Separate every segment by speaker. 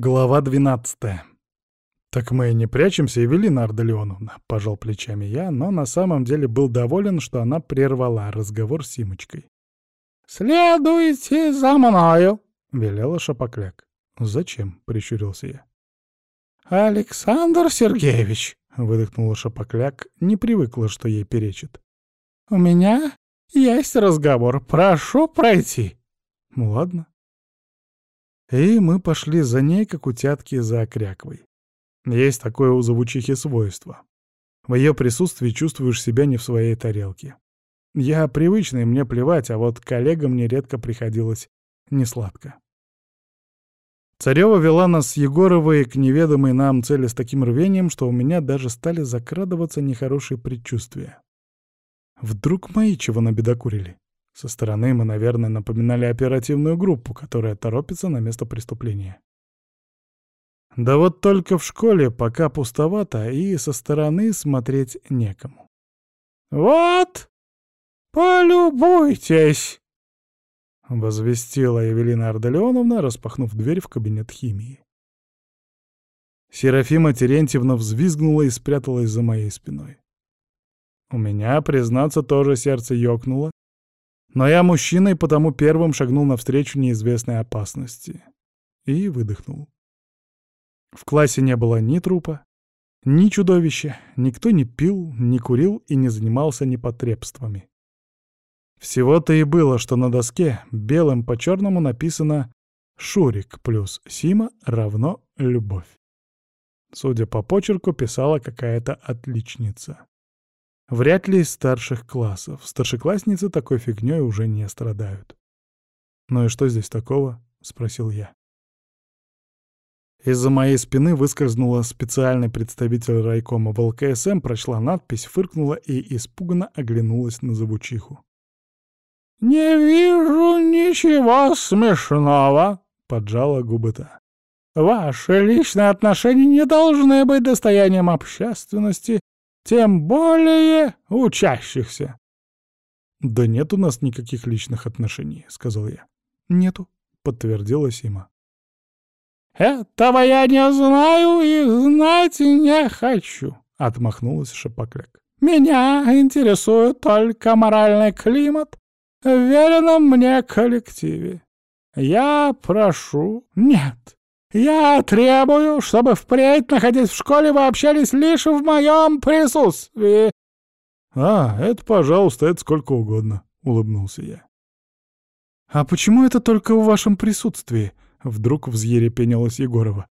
Speaker 1: Глава двенадцатая. «Так мы и не прячемся, Эвелина Ардалионовна», — пожал плечами я, но на самом деле был доволен, что она прервала разговор с Симочкой.
Speaker 2: «Следуйте за мною», — велела Шапокляк.
Speaker 1: «Зачем?» — прищурился я.
Speaker 2: «Александр Сергеевич», —
Speaker 1: выдохнула Шапокляк, не привыкла, что ей перечит.
Speaker 2: «У меня есть разговор. Прошу пройти».
Speaker 1: «Ну ладно», и мы пошли за ней, как утятки за окряквой. Есть такое у завучихи свойство. В ее присутствии чувствуешь себя не в своей тарелке. Я привычный, мне плевать, а вот коллегам нередко приходилось несладко. Царева вела нас с Егоровой к неведомой нам цели с таким рвением, что у меня даже стали закрадываться нехорошие предчувствия. Вдруг мои чего набедокурили? Со стороны мы, наверное, напоминали оперативную группу, которая торопится на место преступления. Да вот только в школе пока пустовато, и со стороны смотреть некому.
Speaker 2: «Вот, полюбуйтесь!»
Speaker 1: — возвестила Евелина Ардалионовна, распахнув дверь в кабинет химии. Серафима Терентьевна взвизгнула и спряталась за моей спиной. У меня, признаться, тоже сердце ёкнуло, но я мужчина и потому первым шагнул навстречу неизвестной опасности. И выдохнул. В классе не было ни трупа, ни чудовища, никто не пил, не курил и не занимался непотребствами. Всего-то и было, что на доске белым по черному написано «Шурик плюс Сима равно любовь». Судя по почерку, писала какая-то отличница. Вряд ли из старших классов. Старшеклассницы такой фигнёй уже не страдают. «Ну и что здесь такого?» — спросил я. Из-за моей спины выскользнула специальный представитель райкома в ЛКСМ, прочла надпись, фыркнула и испуганно оглянулась на звучиху.
Speaker 2: «Не вижу ничего смешного», — поджала губы та. «Ваши личные отношения не должны быть достоянием общественности тем более учащихся.
Speaker 1: «Да нет у нас никаких личных отношений», — сказал я. «Нету», — подтвердила Сима.
Speaker 2: «Этого я не знаю и знать не хочу», — отмахнулась Шапокляк. «Меня интересует только моральный климат в веренном мне коллективе. Я прошу... Нет, я требую, чтобы впредь, находясь в школе, вы общались лишь в моем присутствии.
Speaker 1: А, это, пожалуйста, это сколько угодно, улыбнулся я. А почему это только в вашем присутствии? Вдруг взъерепенилась Егорова.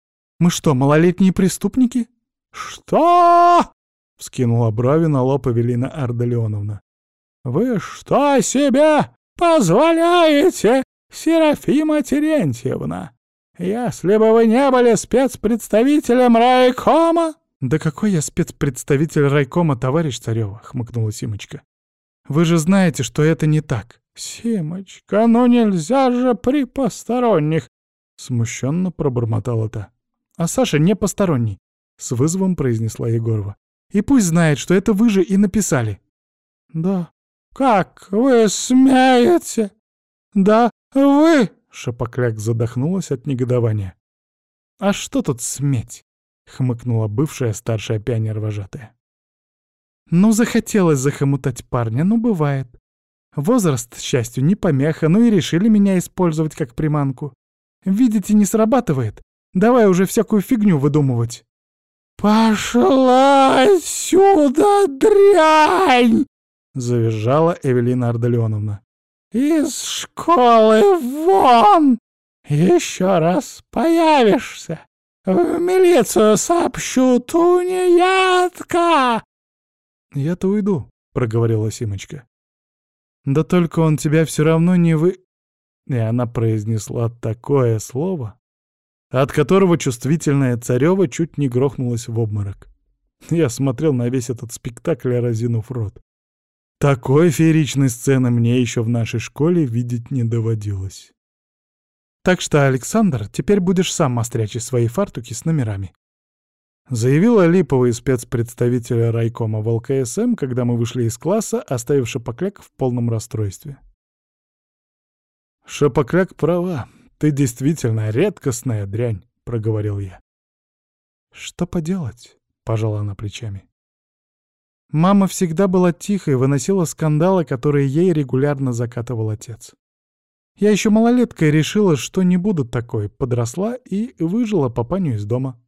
Speaker 1: Мы что, малолетние преступники?
Speaker 2: Что?
Speaker 1: Вскинула брови на лоб Эвелина Ардалионовна.
Speaker 2: Вы что себе позволяете, Серафима Терентьевна? «Если бы вы не были спецпредставителем райкома...»
Speaker 1: «Да какой я спецпредставитель райкома, товарищ Царёва?» — хмыкнула Симочка. «Вы же знаете, что это не так».
Speaker 2: «Симочка, ну нельзя же при посторонних!»
Speaker 1: — смущенно пробормотала та. «А Саша не посторонний», — с вызовом произнесла Егорова. «И пусть знает, что это вы же и написали».
Speaker 2: «Да как вы смеете? Да вы...»
Speaker 1: Шапокляк задохнулась от негодования. «А что тут сметь?» — хмыкнула бывшая старшая пионер-вожатая. «Ну, захотелось захомутать парня, ну, бывает. Возраст, к счастью, не помеха, ну и решили меня использовать как приманку. Видите, не срабатывает. Давай уже всякую фигню выдумывать».
Speaker 2: «Пошла отсюда, дрянь!»
Speaker 1: — завизжала Эвелина Ардалионовна.
Speaker 2: «Из школы вон! Еще раз появишься! В милицию сообщу, тунеядка!»
Speaker 1: «Я-то уйду», — проговорила Симочка. «Да только он тебя все равно не вы...» И она произнесла такое слово, от которого чувствительная Царева чуть не грохнулась в обморок. Я смотрел на весь этот спектакль, разинув рот. Такой фееричной сцены мне еще в нашей школе видеть не доводилось. Так что, Александр, теперь будешь сам острячить свои фартуки с номерами. Заявила липовый спецпредставитель райкома в ЛКСМ, когда мы вышли из класса, оставив Шапокляк в полном расстройстве. Шапокляк права, ты действительно редкостная дрянь, — проговорил я. «Что поделать?» — пожала она плечами. Мама всегда была тихой, выносила скандалы, которые ей регулярно закатывал отец. Я еще малолеткой решила, что не буду такой, подросла и выжила папаню из дома.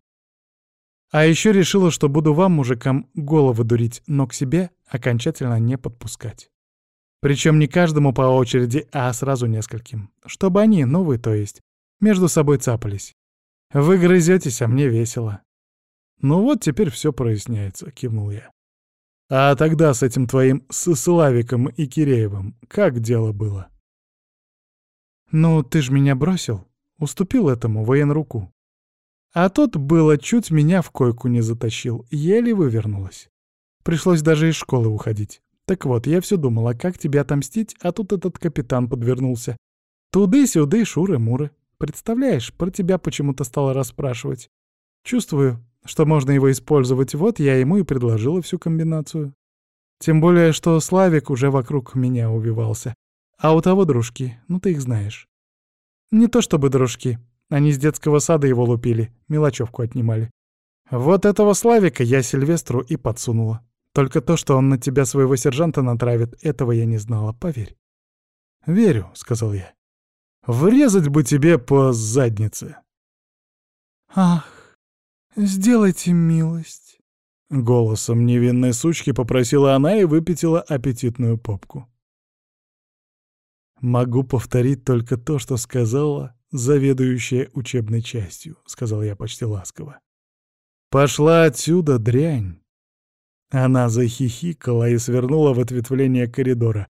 Speaker 1: А еще решила, что буду вам, мужикам, головы дурить, но к себе окончательно не подпускать. Причем не каждому по очереди, а сразу нескольким. Чтобы они, новые то есть, между собой цапались. Вы грызетесь, а мне весело. Ну вот теперь все проясняется, кивнул я. А тогда с этим твоим с Славиком и Киреевым как дело было? Ну, ты ж меня бросил, уступил этому военруку. А тот было чуть меня в койку не затащил, еле вывернулась. Пришлось даже из школы уходить. Так вот, я все думала, как тебе отомстить, а тут этот капитан подвернулся. Туды-сюды, шуры-муры. Представляешь, про тебя почему-то стала расспрашивать. Чувствую, что можно его использовать, вот я ему и предложила всю комбинацию. Тем более, что Славик уже вокруг меня увивался. А у того дружки, ну ты их знаешь. Не то чтобы дружки, они с детского сада его лупили, мелочевку отнимали. Вот этого Славика я Сильвестру и подсунула. Только то, что он на тебя своего сержанта натравит, этого я не знала, поверь. «Верю», — сказал я. «Врезать бы тебе по заднице». «Ах, сделайте милость», — голосом невинной сучки попросила она и выпятила аппетитную попку. «Могу повторить только то, что сказала заведующая учебной частью», — сказал я почти ласково. «Пошла отсюда, дрянь!» Она захихикала и свернула в ответвление коридора,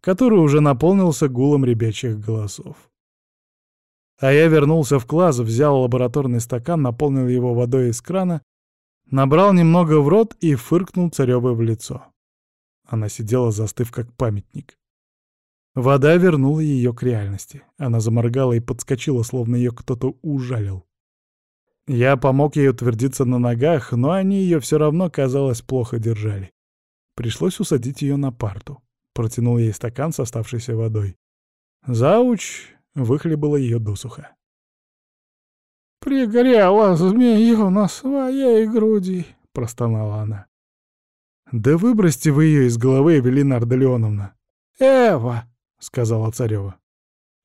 Speaker 1: который уже наполнился гулом ребячих голосов. А я вернулся в класс, взял лабораторный стакан, наполнил его водой из крана, набрал немного в рот и фыркнул царевой в лицо. Она сидела, застыв как памятник. Вода вернула ее к реальности. Она заморгала и подскочила, словно ее кто-то ужалил. Я помог ей утвердиться на ногах, но они ее все равно, казалось, плохо держали. Пришлось усадить ее на парту. Протянул ей стакан с оставшейся водой. Зауч выхлебала ее досуха. «Пригорела змею на своей груди», — простонала она. «Да выбросьте вы ее из головы, Эвелина Ардалионовна». «Эва!» — сказала Царева.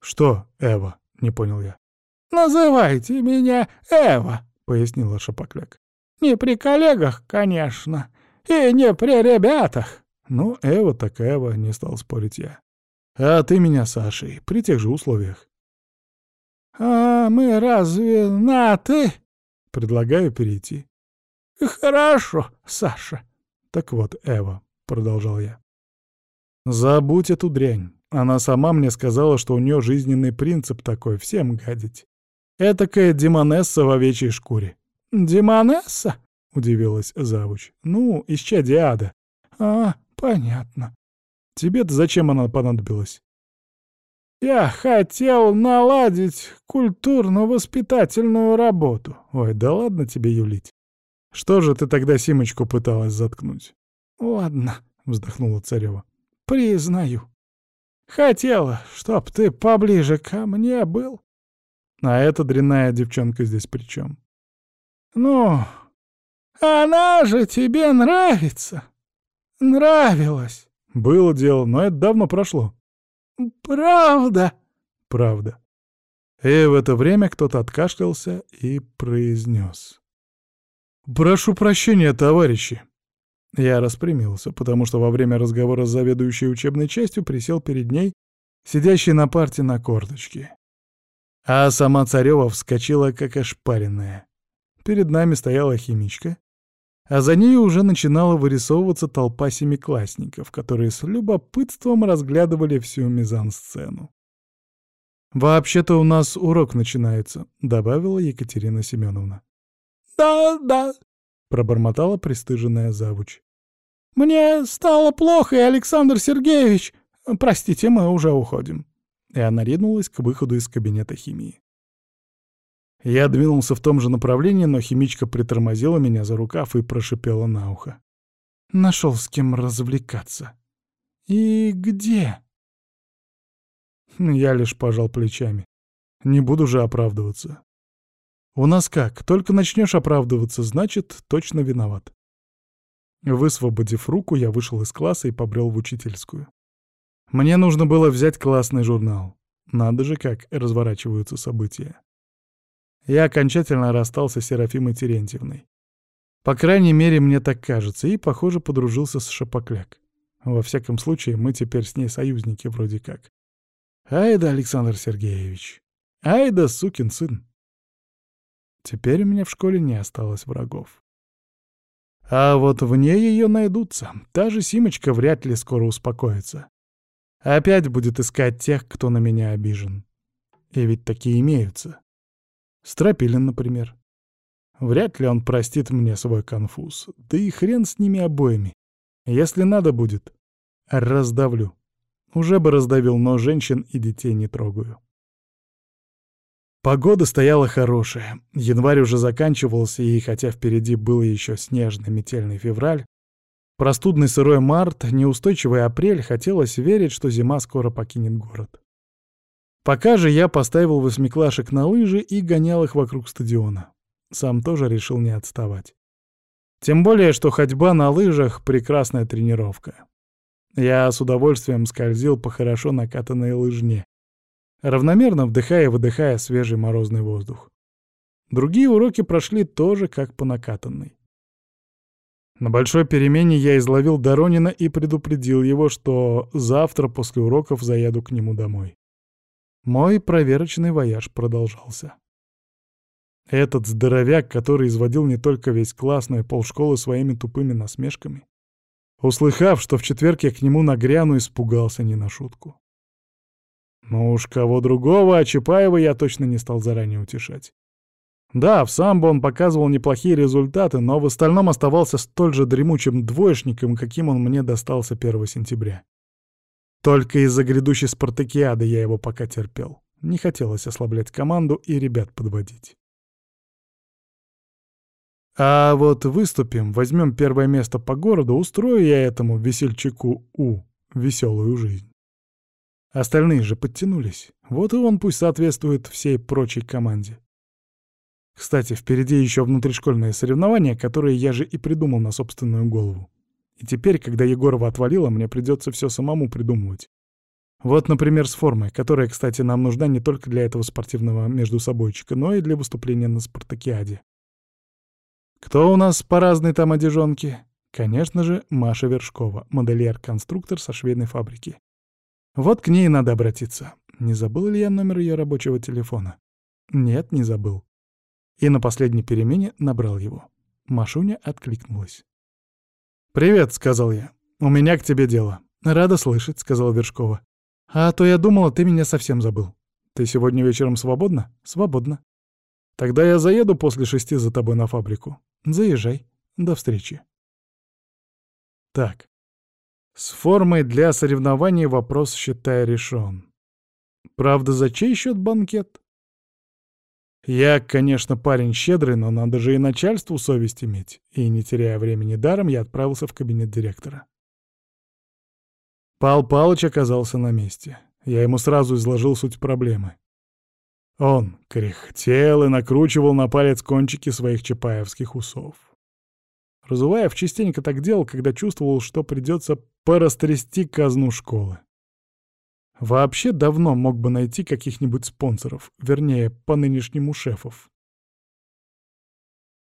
Speaker 1: «Что, Эва?» — не понял я. «Называйте меня Эва», — пояснила Шапокляк. «Не при коллегах, конечно, и не при ребятах». «Ну, Эва так Эва», — не стал спорить я. «А ты меня Сашей, при тех же условиях». «А мы разве на «ты»?» «Предлагаю перейти». «Хорошо, Саша». «Так вот, Эва», — продолжал я. «Забудь эту дрянь. Она сама мне сказала, что у нее жизненный принцип такой — всем гадить. Этакая демонесса в овечьей шкуре. «Демонесса?» — удивилась завуч. «Ну, из чадиада». «А, понятно. Тебе-то зачем она понадобилась?» «Я хотел наладить культурно-воспитательную работу». «Ой, да ладно тебе юлить. Что же ты тогда Симочку пыталась заткнуть?» «Ладно», — вздохнула Царева. «Признаю. Хотела, чтоб ты поближе ко мне был. А эта дрянная девчонка здесь при чем? Ну, она же тебе нравится. Нравилась. Было дело, но это давно прошло. Правда? Правда. И в это время кто-то откашлялся и произнес. «Прошу прощения, товарищи!» Я распрямился, потому что во время разговора с заведующей учебной частью присел перед ней, сидящей на парте на корточке. А сама Царева вскочила, как ошпаренная. Перед нами стояла химичка, а за ней уже начинала вырисовываться толпа семиклассников, которые с любопытством разглядывали всю мизансцену. «Вообще-то у нас урок начинается», — добавила Екатерина Семеновна. «Да, да», пробормотала пристыженная завуч. «Мне стало плохо, и Александр Сергеевич... Простите, мы уже уходим». И она ринулась к выходу из кабинета химии. Я двинулся в том же направлении, но химичка притормозила меня за рукав и прошипела на ухо. Нашел с кем развлекаться. «И где?» Я лишь пожал плечами. Не буду же оправдываться. У нас как, только начнешь оправдываться, значит, точно виноват. Высвободив руку, я вышел из класса и побрел в учительскую. Мне нужно было взять классный журнал. Надо же, как разворачиваются события. Я окончательно расстался с Серафимой Терентьевной. По крайней мере, мне так кажется, и, похоже, подружился с Шапокляк. Во всяком случае, мы теперь с ней союзники вроде как. Ай да, Александр Сергеевич. Ай да, сукин сын. Теперь у меня в школе не осталось врагов. А вот вне ее найдутся. Та же Симочка вряд ли скоро успокоится. Опять будет искать тех, кто на меня обижен. И ведь такие имеются. Стропилин, например. Вряд ли он простит мне свой конфуз. Да и хрен с ними обоими. Если надо будет, раздавлю. Уже бы раздавил, но женщин и детей не трогаю. Погода стояла хорошая. Январь уже заканчивался, и хотя впереди был еще снежный метельный февраль, простудный сырой март, неустойчивый апрель, хотелось верить, что зима скоро покинет город. Пока же я поставил восьмиклашек на лыжи и гонял их вокруг стадиона. Сам тоже решил не отставать. Тем более, что ходьба на лыжах — прекрасная тренировка. Я с удовольствием скользил по хорошо накатанной лыжне, равномерно вдыхая и выдыхая свежий морозный воздух. Другие уроки прошли тоже как по накатанной. На большой перемене я изловил Доронина и предупредил его, что завтра после уроков заеду к нему домой. Мой проверочный вояж продолжался. Этот здоровяк, который изводил не только весь класс, но и полшколы своими тупыми насмешками, услыхав, что в четверг я к нему нагряну, испугался не на шутку. Ну уж кого другого, а Чапаева я точно не стал заранее утешать. Да, в самбо он показывал неплохие результаты, но в остальном оставался столь же дремучим двоечником, каким он мне достался 1 сентября. Только из-за грядущей спартакиады я его пока терпел. Не хотелось ослаблять команду и ребят подводить. А вот выступим, возьмем первое место по городу, устрою я этому весельчаку У веселую жизнь. Остальные же подтянулись. Вот и он пусть соответствует всей прочей команде. Кстати, впереди еще внутришкольные соревнования, которые я же и придумал на собственную голову. И теперь, когда Егорова отвалила, мне придется все самому придумывать. Вот, например, с формой, которая, кстати, нам нужна не только для этого спортивного междусобойчика, но и для выступления на спартакиаде. Кто у нас по разной там одежонке? Конечно же, Маша Вершкова, модельер-конструктор со швейной фабрики. Вот к ней надо обратиться. Не забыл ли я номер ее рабочего телефона? Нет, не забыл. И на последней перемене набрал его. Машуня откликнулась. «Привет», — сказал я. «У меня к тебе дело». «Рада слышать», — сказала Вершкова. «А то я думала, ты меня совсем забыл. Ты сегодня вечером свободна?» «Свободна». «Тогда я заеду после шести за тобой на фабрику». «Заезжай. До встречи». Так, с формой для соревнований вопрос, считай, решен. Правда, за чей счет банкет? Я, конечно, парень щедрый, но надо же и начальству совесть иметь. И, не теряя времени даром, я отправился в кабинет директора. Пал Палыч оказался на месте. Я ему сразу изложил суть проблемы. Он кряхтел и накручивал на палец кончики своих чапаевских усов. Разуваев частенько так делал, когда чувствовал, что придется порастрясти казну школы. Вообще давно мог бы найти каких-нибудь спонсоров, вернее, по нынешнему шефов.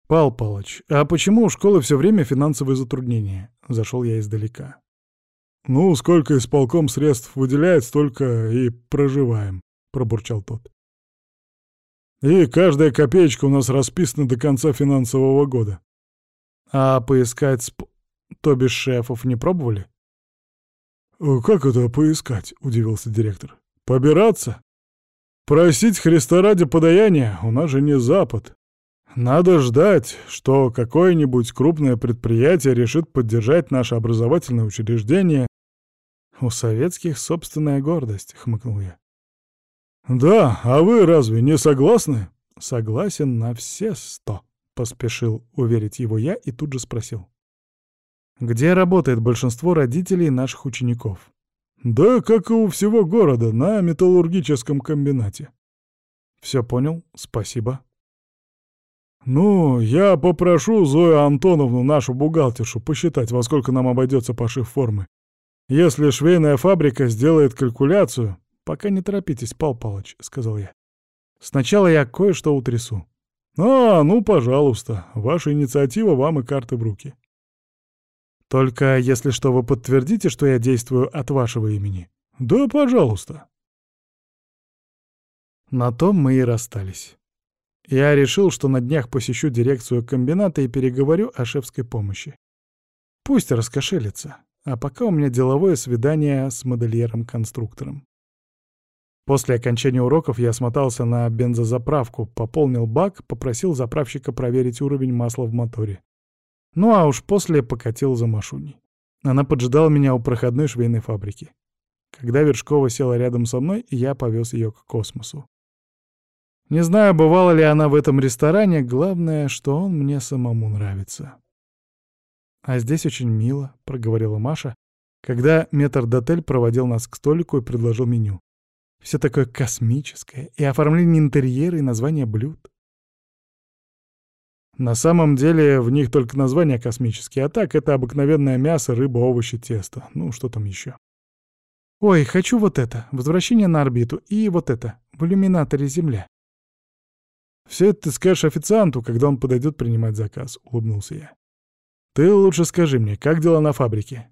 Speaker 1: «Пал Палыч, а почему у школы все время финансовые затруднения?» Зашел я издалека. «Ну, сколько исполком средств выделяет, столько и проживаем», — пробурчал тот. «И каждая копеечка у нас расписана до конца финансового года. А поискать сп... то бишь шефов не пробовали? «Э, «Как это поискать?» — удивился директор. «Побираться? Просить Христа ради подаяния? У нас же не Запад. Надо ждать, что какое-нибудь крупное предприятие решит поддержать наше образовательное учреждение. У советских собственная гордость, — хмыкнул я. Да, а вы разве не согласны? Согласен на все сто. Поспешил уверить его я и тут же спросил. «Где работает большинство родителей наших учеников?» «Да, как и у всего города, на металлургическом комбинате». «Все понял, спасибо». «Ну, я попрошу Зою Антоновну, нашу бухгалтершу, посчитать, во сколько нам обойдется пошив формы. Если швейная фабрика сделает калькуляцию...» «Пока не торопитесь, Пал Палыч», — сказал я. «Сначала я кое-что утрясу». «А, ну, пожалуйста. Ваша инициатива, вам и карты в руки». «Только если что, вы подтвердите, что я действую от вашего имени?» «Да, пожалуйста». На том мы и расстались. Я решил, что на днях посещу дирекцию комбината и переговорю о шефской помощи. Пусть раскошелится, а пока у меня деловое свидание с модельером-конструктором. После окончания уроков я смотался на бензозаправку, пополнил бак, попросил заправщика проверить уровень масла в моторе. Ну а уж после покатил за Машуней. Она поджидала меня у проходной швейной фабрики. Когда Вершкова села рядом со мной, я повез ее к космосу. Не знаю, бывала ли она в этом ресторане, главное, что он мне самому нравится. «А здесь очень мило», — проговорила Маша, когда метрдотель проводил нас к столику и предложил меню. Все такое космическое, и оформление интерьера, и название блюд. На самом деле в них только названия космические, а так это обыкновенное мясо, рыба, овощи, тесто. Ну, что там еще? Ой, хочу вот это, возвращение на орбиту, и вот это, в иллюминаторе Земля. «Все это ты скажешь официанту, когда он подойдет принимать заказ», — улыбнулся я. «Ты лучше скажи мне, как дела на фабрике?»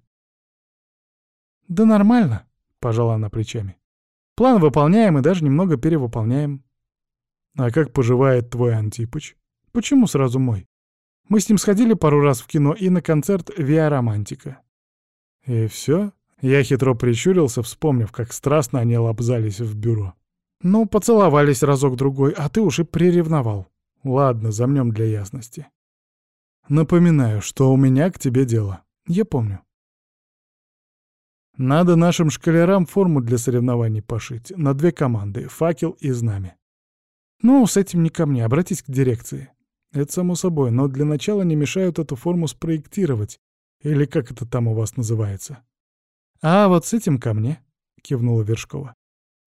Speaker 1: «Да нормально», — пожала она плечами. «План выполняем и даже немного перевыполняем». «А как поживает твой Антипыч? Почему сразу мой? Мы с ним сходили пару раз в кино и на концерт «Виа Романтика». «И все?» Я хитро прищурился, вспомнив, как страстно они лобзались в бюро. Ну, поцеловались разок-другой, а ты уже приревновал. Ладно, замнем для ясности. Напоминаю, что у меня к тебе дело. Я помню. Надо нашим школярам форму для соревнований пошить. На две команды — факел и знамя. Ну, с этим не ко мне, обратись к дирекции. Это само собой, но для начала не мешают эту форму спроектировать. Или как это там у вас называется? А вот с этим ко мне, — кивнула Вершкова.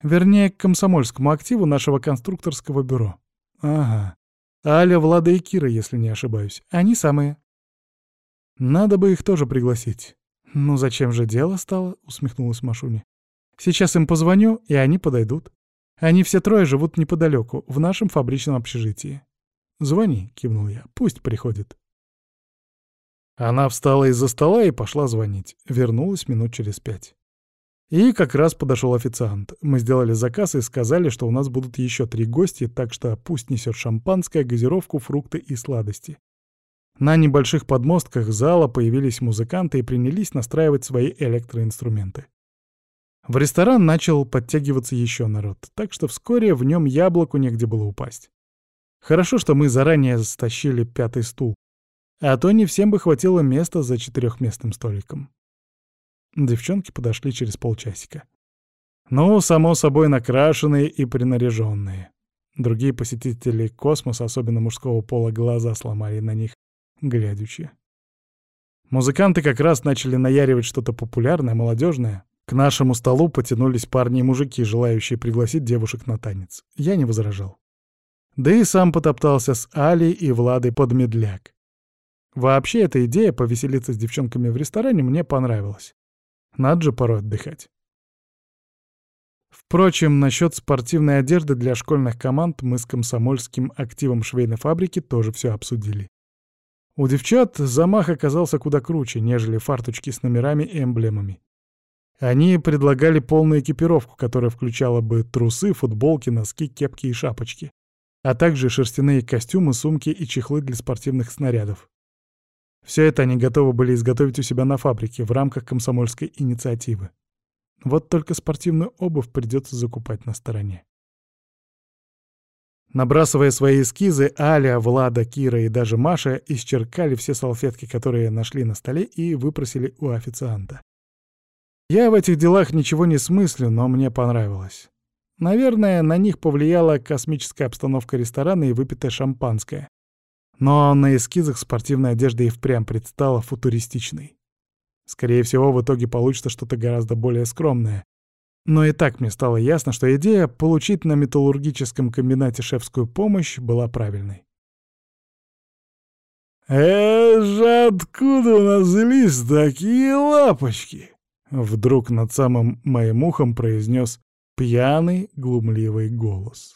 Speaker 1: Вернее, к комсомольскому активу нашего конструкторского бюро. Ага. Аля, Влада и Кира, если не ошибаюсь. Они самые. Надо бы их тоже пригласить. Ну зачем же дело стало? Усмехнулась Машуня. Сейчас им позвоню, и они подойдут. Они все трое живут неподалеку, в нашем фабричном общежитии. «Звони», — кивнул я, — «пусть приходит». Она встала из-за стола и пошла звонить. Вернулась минут через пять. И как раз подошел официант. Мы сделали заказ и сказали, что у нас будут еще три гости, так что пусть несет шампанское, газировку, фрукты и сладости. На небольших подмостках зала появились музыканты и принялись настраивать свои электроинструменты. В ресторан начал подтягиваться еще народ, так что вскоре в нем яблоку негде было упасть. Хорошо, что мы заранее стащили пятый стул, а то не всем бы хватило места за четырехместным столиком. Девчонки подошли через полчасика. Ну, само собой, накрашенные и принаряженные. Другие посетители космоса, особенно мужского пола, глаза сломали на них, глядячи. Музыканты как раз начали наяривать что-то популярное, молодежное. К нашему столу потянулись парни и мужики, желающие пригласить девушек на танец. Я не возражал. Да и сам потоптался с Али и Владой под медляк. Вообще, эта идея повеселиться с девчонками в ресторане мне понравилась. Надо же порой отдыхать. Впрочем, насчет спортивной одежды для школьных команд мы с комсомольским активом швейной фабрики тоже все обсудили. У девчат замах оказался куда круче, нежели фарточки с номерами и эмблемами. Они предлагали полную экипировку, которая включала бы трусы, футболки, носки, кепки и шапочки, а также шерстяные костюмы, сумки и чехлы для спортивных снарядов. Все это они готовы были изготовить у себя на фабрике в рамках комсомольской инициативы. Вот только спортивную обувь придется закупать на стороне. Набрасывая свои эскизы, Аля, Влада, Кира и даже Маша исчеркали все салфетки, которые нашли на столе, и выпросили у официанта. Я в этих делах ничего не смыслю, но мне понравилось. Наверное, на них повлияла космическая обстановка ресторана и выпитое шампанское. Но на эскизах спортивная одежда и впрямь предстала футуристичной. Скорее всего, в итоге получится что-то гораздо более скромное. Но и так мне стало ясно, что идея получить на металлургическом комбинате шефскую помощь была правильной. «Э же откуда у нас взялись такие лапочки?» Вдруг над самым моим ухом произнес пьяный глумливый голос.